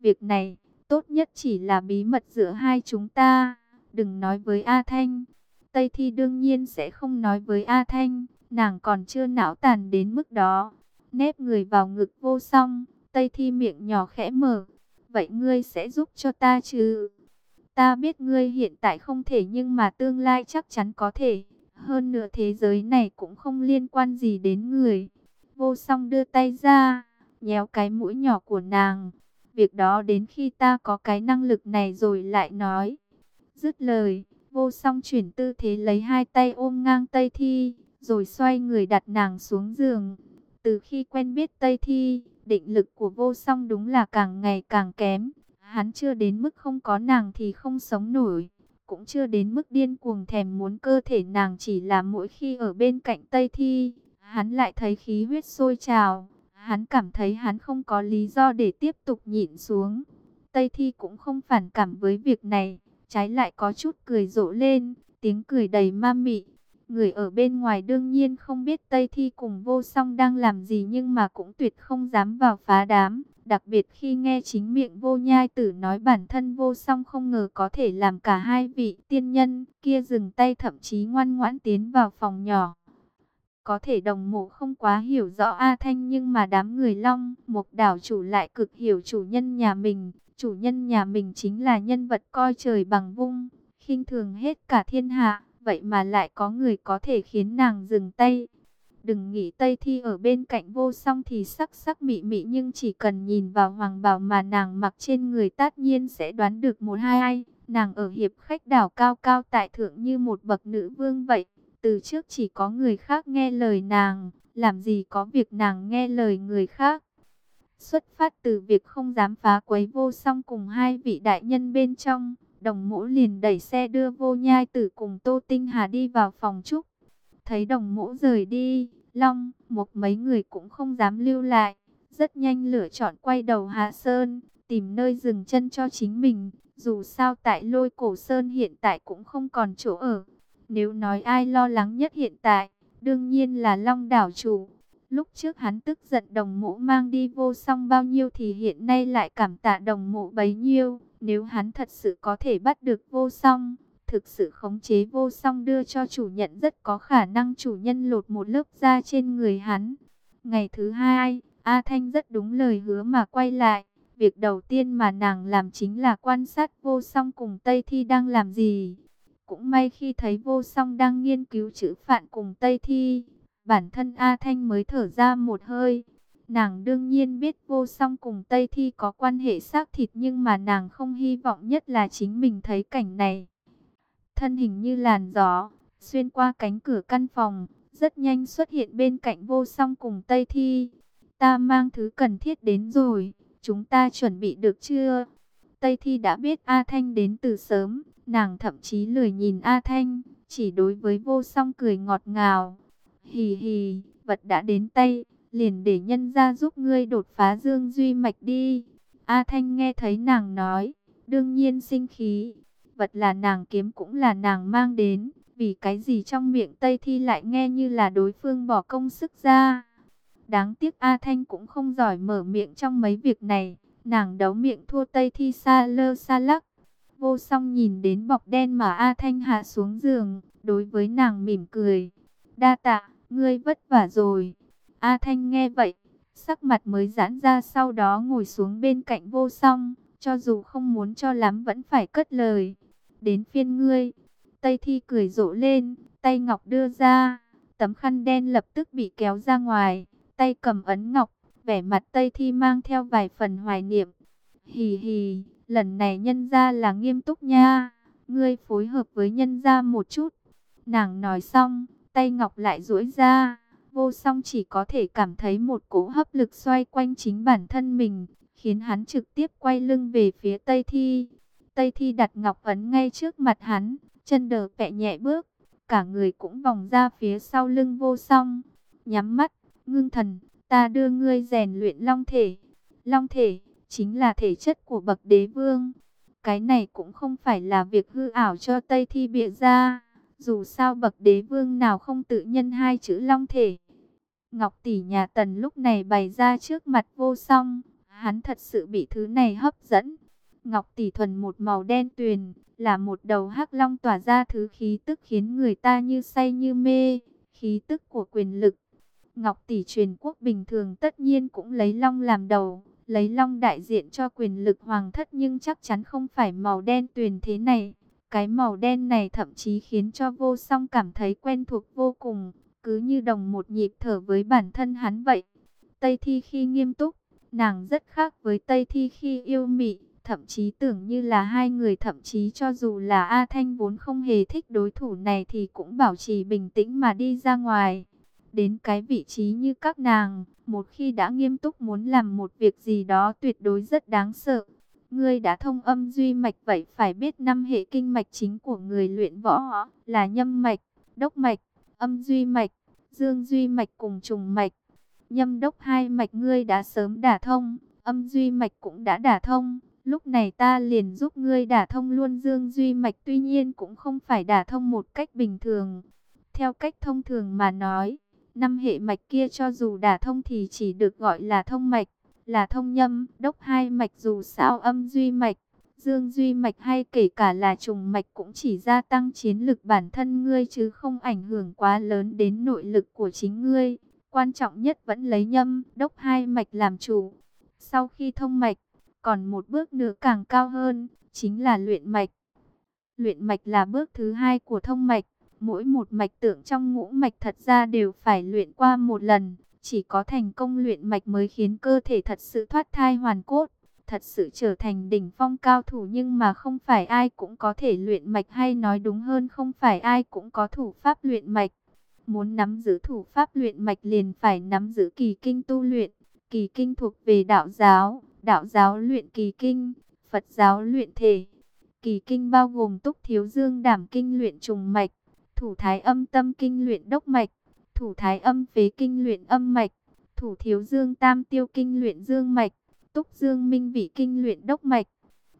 Việc này, tốt nhất chỉ là bí mật giữa hai chúng ta. Đừng nói với A Thanh. Tây Thi đương nhiên sẽ không nói với A Thanh. Nàng còn chưa não tàn đến mức đó. Nép người vào ngực vô song. Tây Thi miệng nhỏ khẽ mở. Vậy ngươi sẽ giúp cho ta chứ? Ta biết ngươi hiện tại không thể nhưng mà tương lai chắc chắn có thể. Hơn nữa thế giới này cũng không liên quan gì đến người. Vô song đưa tay ra, nhéo cái mũi nhỏ của nàng. Việc đó đến khi ta có cái năng lực này rồi lại nói. Dứt lời, vô song chuyển tư thế lấy hai tay ôm ngang Tây Thi, rồi xoay người đặt nàng xuống giường. Từ khi quen biết Tây Thi, định lực của vô song đúng là càng ngày càng kém. Hắn chưa đến mức không có nàng thì không sống nổi, cũng chưa đến mức điên cuồng thèm muốn cơ thể nàng chỉ là mỗi khi ở bên cạnh Tây Thi, hắn lại thấy khí huyết sôi trào, hắn cảm thấy hắn không có lý do để tiếp tục nhịn xuống. Tây Thi cũng không phản cảm với việc này, trái lại có chút cười rộ lên, tiếng cười đầy ma mị. Người ở bên ngoài đương nhiên không biết Tây Thi cùng vô song đang làm gì nhưng mà cũng tuyệt không dám vào phá đám. Đặc biệt khi nghe chính miệng vô nhai tử nói bản thân vô song không ngờ có thể làm cả hai vị tiên nhân kia dừng tay thậm chí ngoan ngoãn tiến vào phòng nhỏ. Có thể đồng mộ không quá hiểu rõ A Thanh nhưng mà đám người long, một đảo chủ lại cực hiểu chủ nhân nhà mình. Chủ nhân nhà mình chính là nhân vật coi trời bằng vung, khinh thường hết cả thiên hạ. Vậy mà lại có người có thể khiến nàng dừng tay. Đừng nghĩ Tây Thi ở bên cạnh vô song thì sắc sắc mị mị nhưng chỉ cần nhìn vào hoàng bào mà nàng mặc trên người tất nhiên sẽ đoán được một hai ai. Nàng ở hiệp khách đảo cao cao tại thượng như một bậc nữ vương vậy. Từ trước chỉ có người khác nghe lời nàng, làm gì có việc nàng nghe lời người khác. Xuất phát từ việc không dám phá quấy vô song cùng hai vị đại nhân bên trong, đồng mũ liền đẩy xe đưa vô nhai tử cùng Tô Tinh Hà đi vào phòng trúc. Thấy đồng mũ rời đi, Long, một mấy người cũng không dám lưu lại. Rất nhanh lựa chọn quay đầu Hạ Sơn, tìm nơi dừng chân cho chính mình. Dù sao tại lôi cổ Sơn hiện tại cũng không còn chỗ ở. Nếu nói ai lo lắng nhất hiện tại, đương nhiên là Long đảo chủ. Lúc trước hắn tức giận đồng mộ mang đi vô song bao nhiêu thì hiện nay lại cảm tạ đồng mộ bấy nhiêu. Nếu hắn thật sự có thể bắt được vô song, thực sự khống chế vô song đưa cho chủ nhận rất có khả năng chủ nhân lột một lớp da trên người hắn. Ngày thứ hai, A Thanh rất đúng lời hứa mà quay lại. Việc đầu tiên mà nàng làm chính là quan sát vô song cùng Tây Thi đang làm gì. Cũng may khi thấy vô song đang nghiên cứu chữ phạn cùng Tây Thi, bản thân A Thanh mới thở ra một hơi. Nàng đương nhiên biết vô song cùng Tây Thi có quan hệ xác thịt nhưng mà nàng không hy vọng nhất là chính mình thấy cảnh này. Thân hình như làn gió, xuyên qua cánh cửa căn phòng, rất nhanh xuất hiện bên cạnh vô song cùng Tây Thi. Ta mang thứ cần thiết đến rồi, chúng ta chuẩn bị được chưa? Tây Thi đã biết A Thanh đến từ sớm, nàng thậm chí lười nhìn A Thanh, chỉ đối với vô song cười ngọt ngào. Hì hì, vật đã đến tay, liền để nhân ra giúp ngươi đột phá dương duy mạch đi. A Thanh nghe thấy nàng nói, đương nhiên sinh khí. Vật là nàng kiếm cũng là nàng mang đến, vì cái gì trong miệng Tây Thi lại nghe như là đối phương bỏ công sức ra. Đáng tiếc A Thanh cũng không giỏi mở miệng trong mấy việc này, nàng đấu miệng thua Tây Thi xa lơ xa lắc. Vô song nhìn đến bọc đen mà A Thanh hạ xuống giường, đối với nàng mỉm cười. Đa tạ, ngươi vất vả rồi. A Thanh nghe vậy, sắc mặt mới giãn ra sau đó ngồi xuống bên cạnh vô song, cho dù không muốn cho lắm vẫn phải cất lời. Đến phiên ngươi, Tây Thi cười rộ lên, tay ngọc đưa ra, tấm khăn đen lập tức bị kéo ra ngoài, tay cầm ấn ngọc, vẻ mặt Tây Thi mang theo vài phần hoài niệm. Hì hì, lần này nhân ra là nghiêm túc nha, ngươi phối hợp với nhân ra một chút. Nàng nói xong, tay ngọc lại duỗi ra, vô song chỉ có thể cảm thấy một cỗ hấp lực xoay quanh chính bản thân mình, khiến hắn trực tiếp quay lưng về phía Tây Thi. Tây Thi đặt ngọc ấn ngay trước mặt hắn, chân đờ vẹ nhẹ bước, cả người cũng vòng ra phía sau lưng vô song. Nhắm mắt, ngưng thần, ta đưa ngươi rèn luyện long thể. Long thể, chính là thể chất của bậc đế vương. Cái này cũng không phải là việc hư ảo cho Tây Thi bịa ra. Dù sao bậc đế vương nào không tự nhân hai chữ long thể. Ngọc tỷ nhà tần lúc này bày ra trước mặt vô song. Hắn thật sự bị thứ này hấp dẫn. Ngọc tỷ thuần một màu đen tuyền, là một đầu hắc long tỏa ra thứ khí tức khiến người ta như say như mê, khí tức của quyền lực. Ngọc tỷ truyền quốc bình thường tất nhiên cũng lấy long làm đầu, lấy long đại diện cho quyền lực hoàng thất nhưng chắc chắn không phải màu đen tuyền thế này. Cái màu đen này thậm chí khiến cho vô song cảm thấy quen thuộc vô cùng, cứ như đồng một nhịp thở với bản thân hắn vậy. Tây Thi khi nghiêm túc, nàng rất khác với Tây Thi khi yêu mị, thậm chí tưởng như là hai người thậm chí cho dù là A Thanh vốn không hề thích đối thủ này thì cũng bảo trì bình tĩnh mà đi ra ngoài. Đến cái vị trí như các nàng, một khi đã nghiêm túc muốn làm một việc gì đó tuyệt đối rất đáng sợ. Ngươi đã thông âm duy mạch vậy phải biết năm hệ kinh mạch chính của người luyện võ là nhâm mạch, đốc mạch, âm duy mạch, dương duy mạch cùng trùng mạch. Nhâm đốc hai mạch ngươi đã sớm đả thông, âm duy mạch cũng đã đả thông. Lúc này ta liền giúp ngươi đả thông luôn dương duy mạch tuy nhiên cũng không phải đả thông một cách bình thường. Theo cách thông thường mà nói, năm hệ mạch kia cho dù đả thông thì chỉ được gọi là thông mạch là thông nhâm, đốc hai mạch dù sao âm duy mạch, dương duy mạch hay kể cả là trùng mạch cũng chỉ gia tăng chiến lực bản thân ngươi chứ không ảnh hưởng quá lớn đến nội lực của chính ngươi. Quan trọng nhất vẫn lấy nhâm, đốc hai mạch làm chủ. Sau khi thông mạch, còn một bước nữa càng cao hơn, chính là luyện mạch. Luyện mạch là bước thứ hai của thông mạch. Mỗi một mạch tượng trong ngũ mạch thật ra đều phải luyện qua một lần. Chỉ có thành công luyện mạch mới khiến cơ thể thật sự thoát thai hoàn cốt, thật sự trở thành đỉnh phong cao thủ nhưng mà không phải ai cũng có thể luyện mạch hay nói đúng hơn không phải ai cũng có thủ pháp luyện mạch. Muốn nắm giữ thủ pháp luyện mạch liền phải nắm giữ kỳ kinh tu luyện. Kỳ kinh thuộc về đạo giáo, đạo giáo luyện kỳ kinh, Phật giáo luyện thể. Kỳ kinh bao gồm túc thiếu dương đảm kinh luyện trùng mạch, thủ thái âm tâm kinh luyện đốc mạch, thủ thái âm phế kinh luyện âm mạch, thủ thiếu dương tam tiêu kinh luyện dương mạch, túc dương minh vị kinh luyện đốc mạch.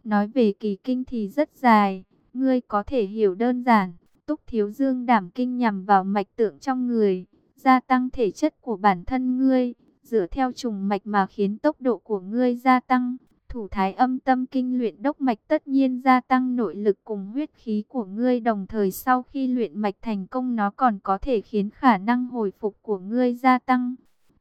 Nói về kỳ kinh thì rất dài, ngươi có thể hiểu đơn giản. Túc thiếu dương đảm kinh nhằm vào mạch tượng trong người, gia tăng thể chất của bản thân ngươi, dựa theo trùng mạch mà khiến tốc độ của ngươi gia tăng. Thủ thái âm tâm kinh luyện đốc mạch tất nhiên gia tăng nội lực cùng huyết khí của ngươi đồng thời sau khi luyện mạch thành công nó còn có thể khiến khả năng hồi phục của ngươi gia tăng.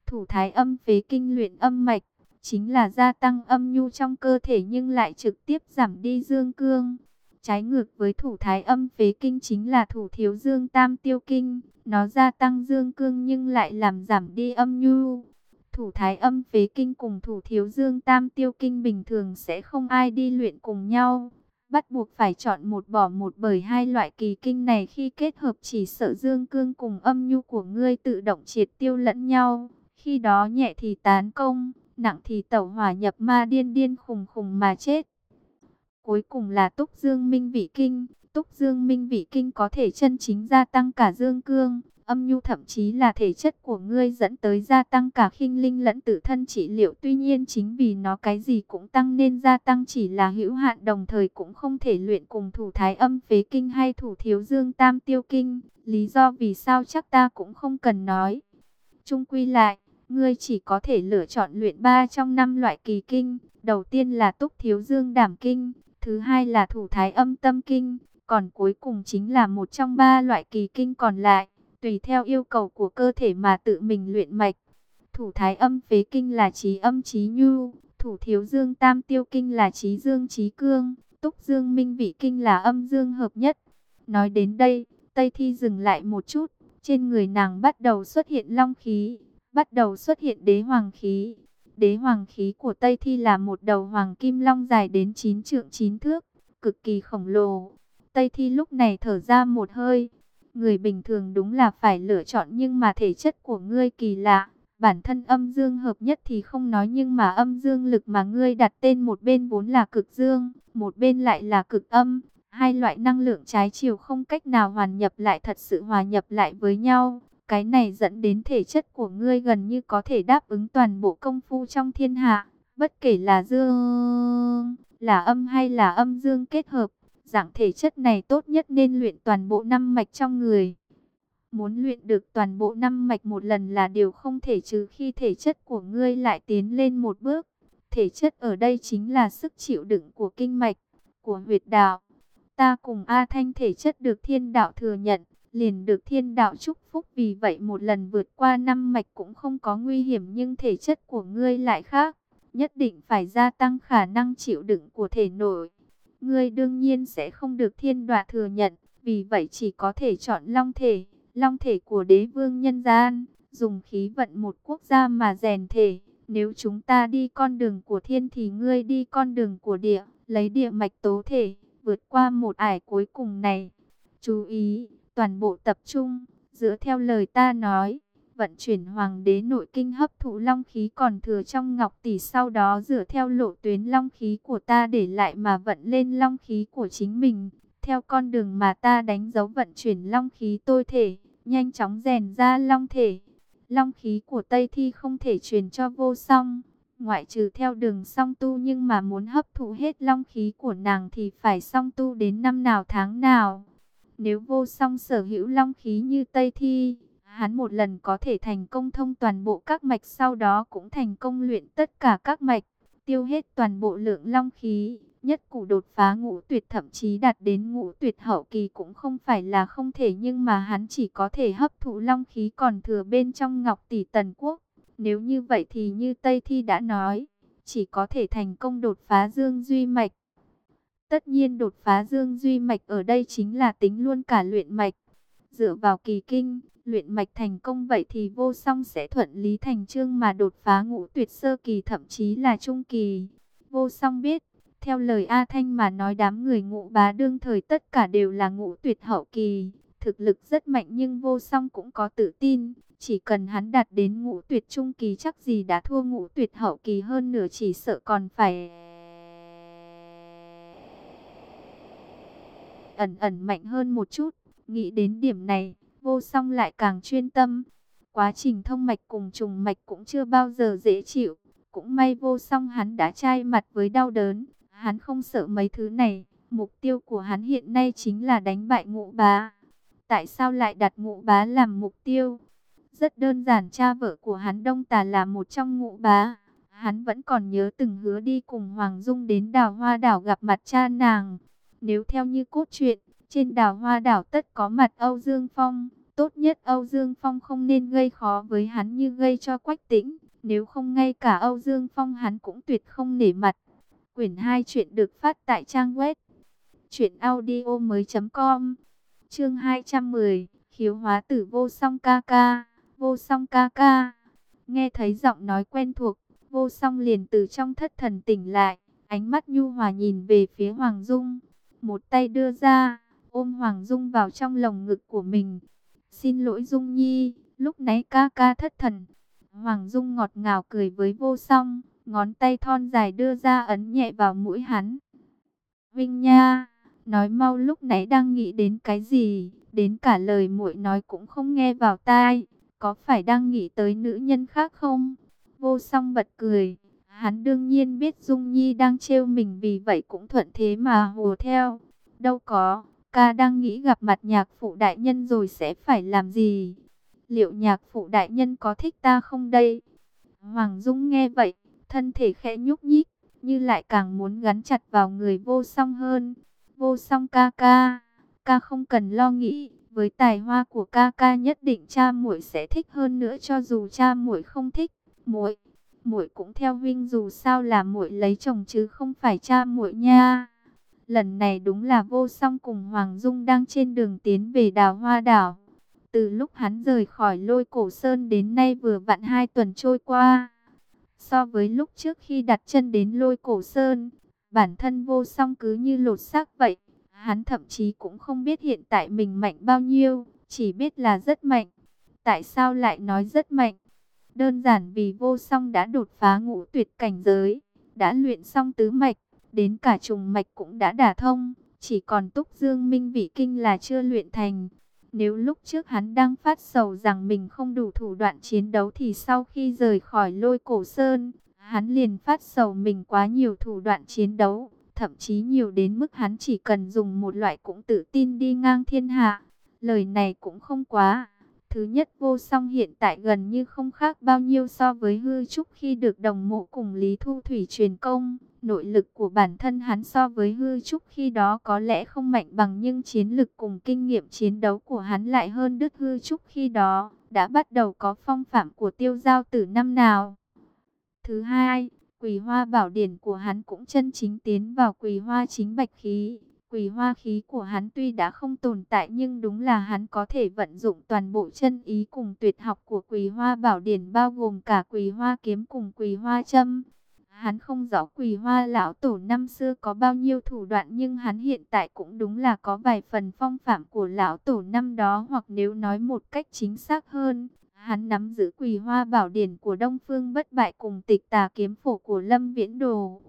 Thủ thái âm phế kinh luyện âm mạch chính là gia tăng âm nhu trong cơ thể nhưng lại trực tiếp giảm đi dương cương. Trái ngược với thủ thái âm phế kinh chính là thủ thiếu dương tam tiêu kinh, nó gia tăng dương cương nhưng lại làm giảm đi âm nhu. Thủ thái âm phế kinh cùng thủ thiếu dương tam tiêu kinh bình thường sẽ không ai đi luyện cùng nhau. Bắt buộc phải chọn một bỏ một bởi hai loại kỳ kinh này khi kết hợp chỉ sợ dương cương cùng âm nhu của ngươi tự động triệt tiêu lẫn nhau. Khi đó nhẹ thì tán công, nặng thì tẩu hỏa nhập ma điên điên khùng khùng mà chết. Cuối cùng là túc dương minh vị kinh. Túc dương minh vị kinh có thể chân chính gia tăng cả dương cương, âm nhu thậm chí là thể chất của ngươi dẫn tới gia tăng cả khinh linh lẫn tự thân trị liệu. Tuy nhiên chính vì nó cái gì cũng tăng nên gia tăng chỉ là hữu hạn đồng thời cũng không thể luyện cùng thủ thái âm phế kinh hay thủ thiếu dương tam tiêu kinh. Lý do vì sao chắc ta cũng không cần nói. Trung quy lại, ngươi chỉ có thể lựa chọn luyện ba trong năm loại kỳ kinh. Đầu tiên là túc thiếu dương đảm kinh, thứ hai là thủ thái âm tâm kinh, còn cuối cùng chính là một trong ba loại kỳ kinh còn lại tùy theo yêu cầu của cơ thể mà tự mình luyện mạch. Thủ thái âm phế kinh là trí âm trí nhu, thủ thiếu dương tam tiêu kinh là trí dương trí cương, túc dương minh vị kinh là âm dương hợp nhất. Nói đến đây, Tây Thi dừng lại một chút, trên người nàng bắt đầu xuất hiện long khí, bắt đầu xuất hiện đế hoàng khí. Đế hoàng khí của Tây Thi là một đầu hoàng kim long dài đến 9 trượng 9 thước, cực kỳ khổng lồ. Tây Thi lúc này thở ra một hơi, Người bình thường đúng là phải lựa chọn nhưng mà thể chất của ngươi kỳ lạ. Bản thân âm dương hợp nhất thì không nói nhưng mà âm dương lực mà ngươi đặt tên một bên vốn là cực dương, một bên lại là cực âm. Hai loại năng lượng trái chiều không cách nào hoàn nhập lại thật sự hòa nhập lại với nhau. Cái này dẫn đến thể chất của ngươi gần như có thể đáp ứng toàn bộ công phu trong thiên hạ. Bất kể là dương, là âm hay là âm dương kết hợp Dạng thể chất này tốt nhất nên luyện toàn bộ năm mạch trong người. Muốn luyện được toàn bộ năm mạch một lần là điều không thể trừ khi thể chất của ngươi lại tiến lên một bước. Thể chất ở đây chính là sức chịu đựng của kinh mạch, của huyệt đạo. Ta cùng A Thanh thể chất được thiên đạo thừa nhận, liền được thiên đạo chúc phúc vì vậy một lần vượt qua năm mạch cũng không có nguy hiểm nhưng thể chất của ngươi lại khác. Nhất định phải gia tăng khả năng chịu đựng của thể nội ngươi đương nhiên sẽ không được thiên đoạt thừa nhận, vì vậy chỉ có thể chọn long thể, long thể của đế vương nhân gian, dùng khí vận một quốc gia mà rèn thể. Nếu chúng ta đi con đường của thiên thì ngươi đi con đường của địa, lấy địa mạch tố thể, vượt qua một ải cuối cùng này. Chú ý, toàn bộ tập trung, dựa theo lời ta nói vận chuyển hoàng đế nội kinh hấp thụ long khí còn thừa trong ngọc tỷ sau đó dựa theo lộ tuyến long khí của ta để lại mà vận lên long khí của chính mình. Theo con đường mà ta đánh dấu vận chuyển long khí tôi thể, nhanh chóng rèn ra long thể. Long khí của Tây Thi không thể truyền cho vô song, ngoại trừ theo đường song tu nhưng mà muốn hấp thụ hết long khí của nàng thì phải song tu đến năm nào tháng nào. Nếu vô song sở hữu long khí như Tây Thi, Hắn một lần có thể thành công thông toàn bộ các mạch sau đó cũng thành công luyện tất cả các mạch, tiêu hết toàn bộ lượng long khí. Nhất củ đột phá ngũ tuyệt thậm chí đạt đến ngũ tuyệt hậu kỳ cũng không phải là không thể nhưng mà hắn chỉ có thể hấp thụ long khí còn thừa bên trong ngọc tỷ tần quốc. Nếu như vậy thì như Tây Thi đã nói, chỉ có thể thành công đột phá dương duy mạch. Tất nhiên đột phá dương duy mạch ở đây chính là tính luôn cả luyện mạch. Dựa vào kỳ kinh, luyện mạch thành công vậy thì vô song sẽ thuận lý thành trương mà đột phá ngũ tuyệt sơ kỳ thậm chí là trung kỳ. Vô song biết, theo lời A Thanh mà nói đám người ngũ bá đương thời tất cả đều là ngũ tuyệt hậu kỳ. Thực lực rất mạnh nhưng vô song cũng có tự tin, chỉ cần hắn đạt đến ngũ tuyệt trung kỳ chắc gì đã thua ngũ tuyệt hậu kỳ hơn nửa chỉ sợ còn phải... ẩn ẩn mạnh hơn một chút. Nghĩ đến điểm này, vô song lại càng chuyên tâm. Quá trình thông mạch cùng trùng mạch cũng chưa bao giờ dễ chịu. Cũng may vô song hắn đã chai mặt với đau đớn. Hắn không sợ mấy thứ này. Mục tiêu của hắn hiện nay chính là đánh bại ngũ bá. Tại sao lại đặt ngũ bá làm mục tiêu? Rất đơn giản cha vợ của hắn Đông Tà là một trong ngũ bá. Hắn vẫn còn nhớ từng hứa đi cùng Hoàng Dung đến đào hoa đảo gặp mặt cha nàng. Nếu theo như cốt truyện, trên đào hoa đảo tất có mặt Âu Dương Phong. Tốt nhất Âu Dương Phong không nên gây khó với hắn như gây cho Quách Tĩnh. Nếu không ngay cả Âu Dương Phong hắn cũng tuyệt không nể mặt. Quyển 2 chuyện được phát tại trang web truyệnaudiomoi.com. Chương 210, khiếu hóa tử vô song ca ca, vô song ca ca. Nghe thấy giọng nói quen thuộc, vô song liền từ trong thất thần tỉnh lại, ánh mắt nhu hòa nhìn về phía Hoàng Dung, một tay đưa ra, ôm Hoàng Dung vào trong lồng ngực của mình. Xin lỗi Dung Nhi, lúc nãy ca ca thất thần. Hoàng Dung ngọt ngào cười với vô song, ngón tay thon dài đưa ra ấn nhẹ vào mũi hắn. Vinh Nha, nói mau lúc nãy đang nghĩ đến cái gì, đến cả lời muội nói cũng không nghe vào tai, có phải đang nghĩ tới nữ nhân khác không? Vô song bật cười, hắn đương nhiên biết Dung Nhi đang trêu mình vì vậy cũng thuận thế mà hồ theo. Đâu có, ca đang nghĩ gặp mặt nhạc phụ đại nhân rồi sẽ phải làm gì? Liệu nhạc phụ đại nhân có thích ta không đây? Hoàng Dung nghe vậy, thân thể khẽ nhúc nhích, như lại càng muốn gắn chặt vào người vô song hơn. Vô song ca ca, ca không cần lo nghĩ, với tài hoa của ca ca nhất định cha muội sẽ thích hơn nữa cho dù cha muội không thích. Muội, muội cũng theo Vinh dù sao là muội lấy chồng chứ không phải cha muội nha. Lần này đúng là vô song cùng Hoàng Dung đang trên đường tiến về đào hoa đảo. Từ lúc hắn rời khỏi lôi cổ sơn đến nay vừa vặn hai tuần trôi qua. So với lúc trước khi đặt chân đến lôi cổ sơn, bản thân vô song cứ như lột xác vậy. Hắn thậm chí cũng không biết hiện tại mình mạnh bao nhiêu, chỉ biết là rất mạnh. Tại sao lại nói rất mạnh? Đơn giản vì vô song đã đột phá ngũ tuyệt cảnh giới, đã luyện xong tứ mạch, đến cả trùng mạch cũng đã đả thông, chỉ còn túc dương minh vị kinh là chưa luyện thành. Nếu lúc trước hắn đang phát sầu rằng mình không đủ thủ đoạn chiến đấu thì sau khi rời khỏi lôi cổ sơn, hắn liền phát sầu mình quá nhiều thủ đoạn chiến đấu, thậm chí nhiều đến mức hắn chỉ cần dùng một loại cũng tự tin đi ngang thiên hạ. Lời này cũng không quá. Thứ nhất vô song hiện tại gần như không khác bao nhiêu so với hư trúc khi được đồng mộ cùng Lý Thu Thủy truyền công. Nội lực của bản thân hắn so với hư trúc khi đó có lẽ không mạnh bằng nhưng chiến lực cùng kinh nghiệm chiến đấu của hắn lại hơn đức hư trúc khi đó. Đã bắt đầu có phong phạm của tiêu giao từ năm nào. Thứ hai, quỳ hoa bảo điển của hắn cũng chân chính tiến vào quỳ hoa chính bạch khí. Quỳ hoa khí của hắn tuy đã không tồn tại nhưng đúng là hắn có thể vận dụng toàn bộ chân ý cùng tuyệt học của quỳ hoa bảo điển bao gồm cả quỳ hoa kiếm cùng quỳ hoa châm. Hắn không rõ quỳ hoa lão tổ năm xưa có bao nhiêu thủ đoạn nhưng hắn hiện tại cũng đúng là có vài phần phong phạm của lão tổ năm đó hoặc nếu nói một cách chính xác hơn. Hắn nắm giữ quỳ hoa bảo điển của Đông Phương bất bại cùng tịch tà kiếm phổ của Lâm Viễn Đồ.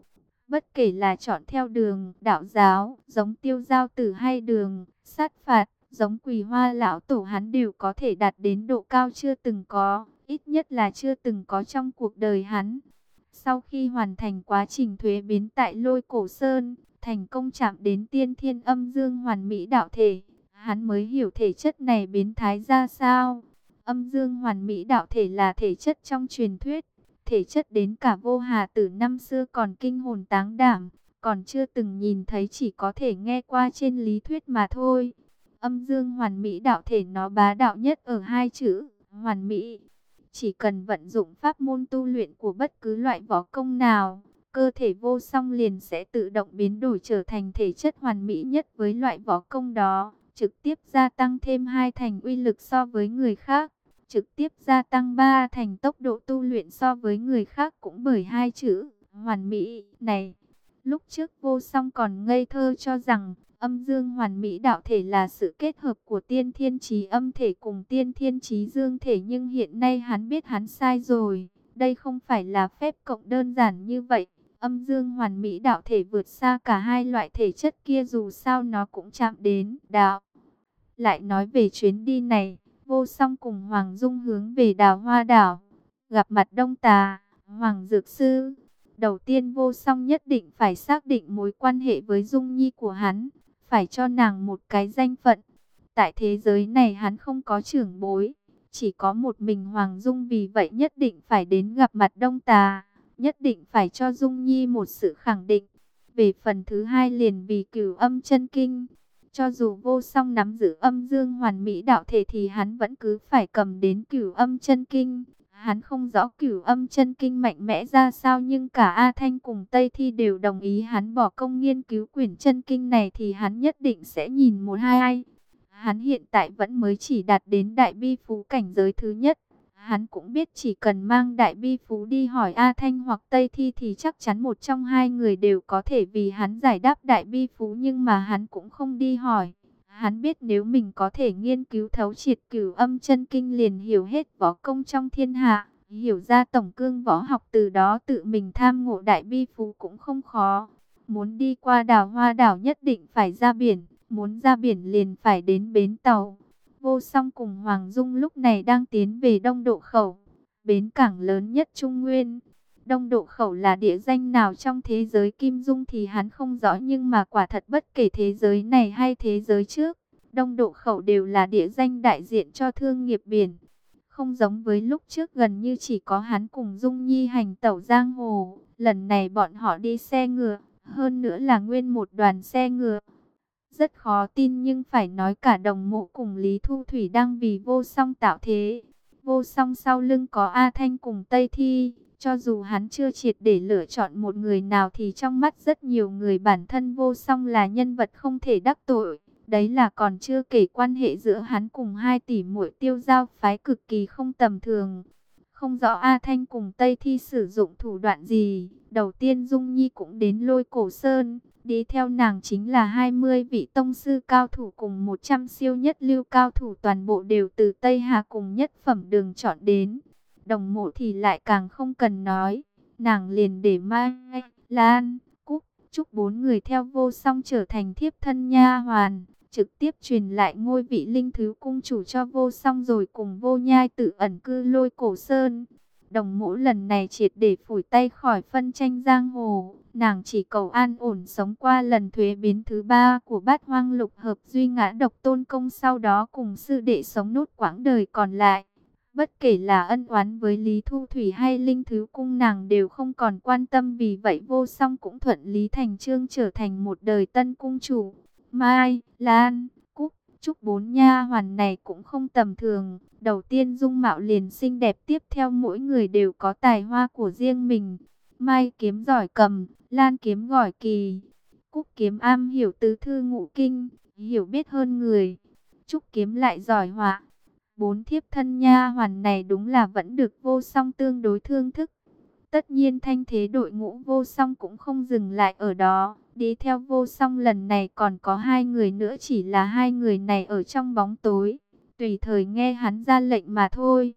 Bất kể là chọn theo đường đạo giáo, giống tiêu giao tử hay đường sát phạt, giống quỳ hoa lão tổ hắn đều có thể đạt đến độ cao chưa từng có, ít nhất là chưa từng có trong cuộc đời hắn. Sau khi hoàn thành quá trình thuế biến tại lôi cổ sơn, thành công chạm đến tiên thiên âm dương hoàn mỹ đạo thể, hắn mới hiểu thể chất này biến thái ra sao. Âm dương hoàn mỹ đạo thể là thể chất trong truyền thuyết, thể chất đến cả vô hà từ năm xưa còn kinh hồn táng đảm, còn chưa từng nhìn thấy chỉ có thể nghe qua trên lý thuyết mà thôi. Âm dương hoàn mỹ đạo thể nó bá đạo nhất ở hai chữ, hoàn mỹ. Chỉ cần vận dụng pháp môn tu luyện của bất cứ loại võ công nào, cơ thể vô song liền sẽ tự động biến đổi trở thành thể chất hoàn mỹ nhất với loại võ công đó, trực tiếp gia tăng thêm hai thành uy lực so với người khác trực tiếp gia tăng ba thành tốc độ tu luyện so với người khác cũng bởi hai chữ hoàn mỹ này. Lúc trước vô song còn ngây thơ cho rằng âm dương hoàn mỹ đạo thể là sự kết hợp của tiên thiên trí âm thể cùng tiên thiên trí dương thể nhưng hiện nay hắn biết hắn sai rồi. Đây không phải là phép cộng đơn giản như vậy. Âm dương hoàn mỹ đạo thể vượt xa cả hai loại thể chất kia dù sao nó cũng chạm đến đạo. Lại nói về chuyến đi này, Vô song cùng Hoàng Dung hướng về đào hoa đảo. Gặp mặt Đông Tà, Hoàng Dược Sư. Đầu tiên vô song nhất định phải xác định mối quan hệ với Dung Nhi của hắn. Phải cho nàng một cái danh phận. Tại thế giới này hắn không có trưởng bối. Chỉ có một mình Hoàng Dung vì vậy nhất định phải đến gặp mặt Đông Tà, nhất định phải cho Dung Nhi một sự khẳng định. Về phần thứ hai liền vì cửu âm chân kinh, cho dù vô song nắm giữ âm dương hoàn mỹ đạo thể thì hắn vẫn cứ phải cầm đến cửu âm chân kinh. Hắn không rõ cửu âm chân kinh mạnh mẽ ra sao nhưng cả A Thanh cùng Tây Thi đều đồng ý hắn bỏ công nghiên cứu quyển chân kinh này thì hắn nhất định sẽ nhìn một hai ai. Hắn hiện tại vẫn mới chỉ đạt đến đại bi phú cảnh giới thứ nhất. Hắn cũng biết chỉ cần mang đại bi phú đi hỏi A Thanh hoặc Tây Thi thì chắc chắn một trong hai người đều có thể vì hắn giải đáp đại bi phú nhưng mà hắn cũng không đi hỏi. Hắn biết nếu mình có thể nghiên cứu thấu triệt cửu âm chân kinh liền hiểu hết võ công trong thiên hạ, hiểu ra tổng cương võ học từ đó tự mình tham ngộ đại bi phú cũng không khó. Muốn đi qua đảo hoa đảo nhất định phải ra biển, muốn ra biển liền phải đến bến tàu. Vô song cùng Hoàng Dung lúc này đang tiến về Đông Độ Khẩu, bến cảng lớn nhất Trung Nguyên. Đông Độ Khẩu là địa danh nào trong thế giới Kim Dung thì hắn không rõ nhưng mà quả thật bất kể thế giới này hay thế giới trước. Đông Độ Khẩu đều là địa danh đại diện cho thương nghiệp biển. Không giống với lúc trước gần như chỉ có hắn cùng Dung Nhi hành tẩu giang hồ. Lần này bọn họ đi xe ngựa, hơn nữa là nguyên một đoàn xe ngựa. Rất khó tin nhưng phải nói cả đồng mộ cùng Lý Thu Thủy đang vì vô song tạo thế. Vô song sau lưng có A Thanh cùng Tây Thi. Cho dù hắn chưa triệt để lựa chọn một người nào thì trong mắt rất nhiều người bản thân vô song là nhân vật không thể đắc tội. Đấy là còn chưa kể quan hệ giữa hắn cùng hai tỷ muội tiêu giao phái cực kỳ không tầm thường. Không rõ A Thanh cùng Tây Thi sử dụng thủ đoạn gì. Đầu tiên Dung Nhi cũng đến lôi cổ sơn. Đi theo nàng chính là 20 vị tông sư cao thủ cùng 100 siêu nhất lưu cao thủ toàn bộ đều từ Tây Hà cùng nhất phẩm đường chọn đến. Đồng mộ thì lại càng không cần nói. Nàng liền để Mai, Lan, Cúc, chúc bốn người theo vô song trở thành thiếp thân nha hoàn. Trực tiếp truyền lại ngôi vị linh thứ cung chủ cho vô song rồi cùng vô nhai tự ẩn cư lôi cổ sơn. Đồng mũ lần này triệt để phủi tay khỏi phân tranh giang hồ. Nàng chỉ cầu an ổn sống qua lần thuế biến thứ ba của bát hoang lục hợp duy ngã độc tôn công sau đó cùng sư đệ sống nốt quãng đời còn lại. Bất kể là ân oán với Lý Thu Thủy hay Linh Thứ Cung nàng đều không còn quan tâm vì vậy vô song cũng thuận Lý Thành Trương trở thành một đời tân cung chủ. Mai, Lan, Cúc, Trúc bốn nha hoàn này cũng không tầm thường. Đầu tiên dung mạo liền xinh đẹp tiếp theo mỗi người đều có tài hoa của riêng mình. Mai kiếm giỏi cầm, Lan kiếm giỏi kỳ, Cúc kiếm am hiểu tứ thư ngũ kinh, hiểu biết hơn người. Trúc kiếm lại giỏi họa. Bốn thiếp thân nha hoàn này đúng là vẫn được vô song tương đối thương thức. Tất nhiên thanh thế đội ngũ vô song cũng không dừng lại ở đó. Đi theo vô song lần này còn có hai người nữa, chỉ là hai người này ở trong bóng tối. Tùy thời nghe hắn ra lệnh mà thôi.